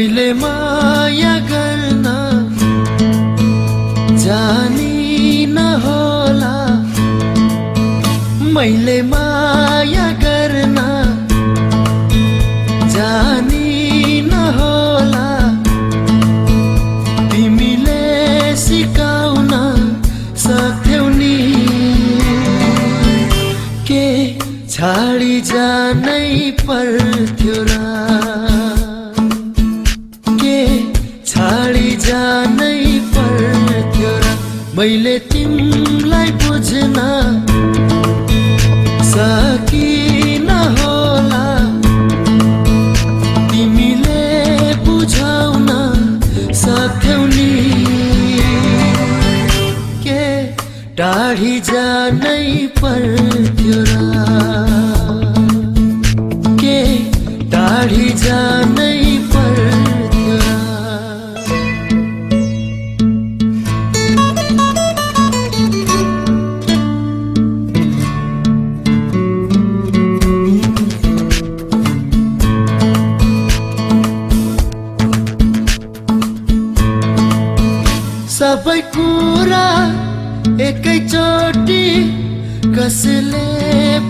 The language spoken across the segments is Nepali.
मैले माया गर्न जानी नहोला मैले माया गर्न जानी नहोला तिमीले सिकाउन सक्थ्यौ नि। के छाडी जानै पर्थ्यो र मैले तिमीलाई बुझ्न सकिन होला। तिमीले बुझाउन सक्थ्यौ नि के टाढी जानै पर्थ्यो सबै कुरा एकैचोटि कसले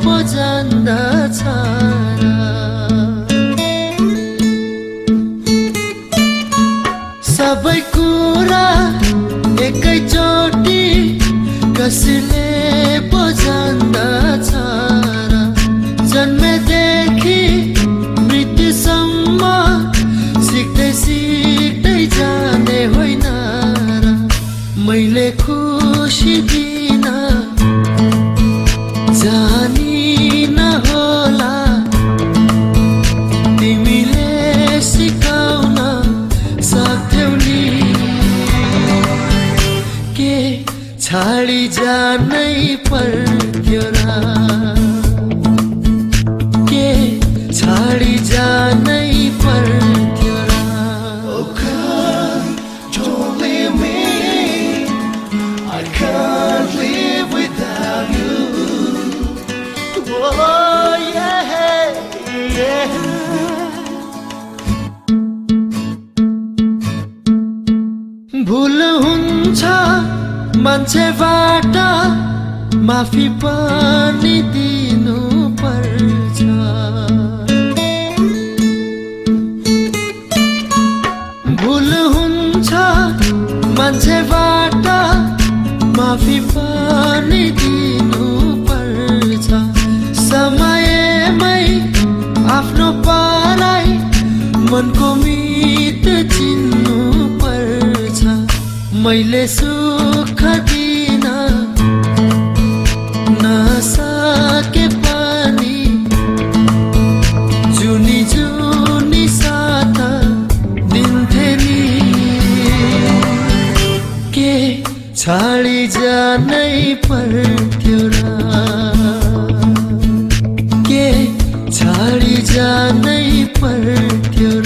पो जान्दछ? सबै कुरा एकैचोटि कसले पो जान्दछ छाडी जानै पर्थ्यो र के छाडी जानै पर्थ्यो र Don't leave me. I can't live without you. Oh, yeah, yeah. भुल हुन्छ मान्छेबाट माफी पनि दिनु पर्छ भुल हुन्छ मान्छेबाट माफी पनि दिनु पर्छ समयमै आफ्नो पालाई मनको मित पर्छ मैले सुख दिन नसके पानी, जुनी जुनी साथ दिन्थे नि। के छाडी जानै पर्थ्यो र? के छाडी जानै पर्थ्यो